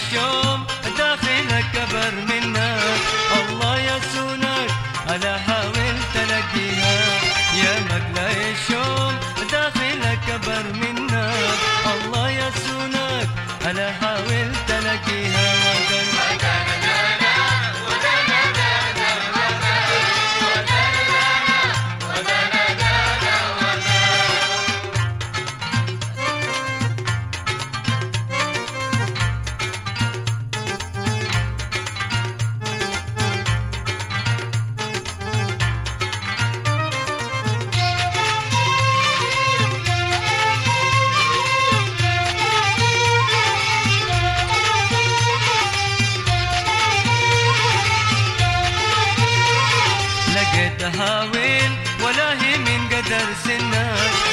اليوم داخلك كبر منا. الله يسونك أنا حاولت ألاقيها يا مقلى الشوم داخلك كبر منا. الله يسونك أنا حاولت ألاقيها حاول ولا هي من قدر سنك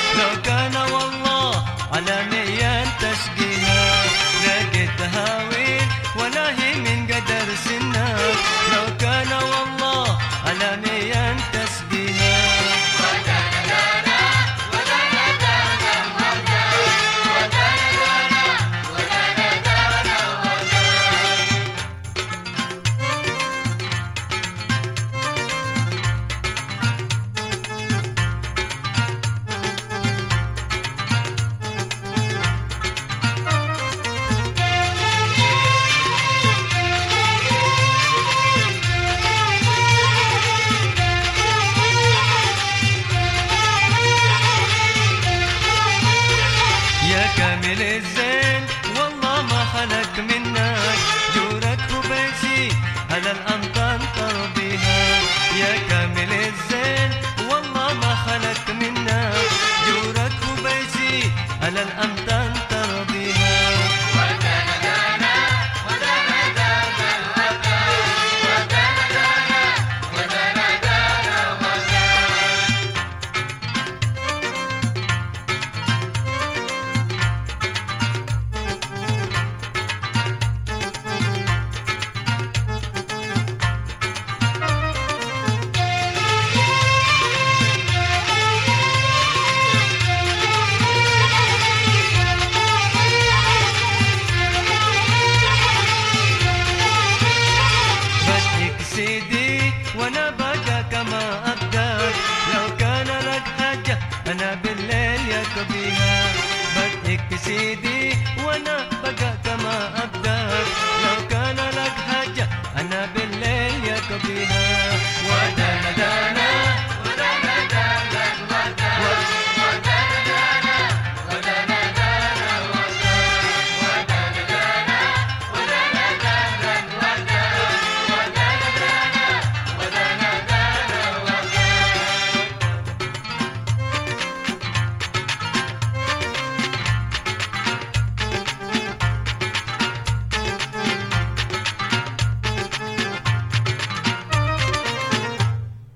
وأنا بكى كما أقدر. لو كان لك حاجة أنا بالليل يا كبيها بدك بسيدي وأنا بكى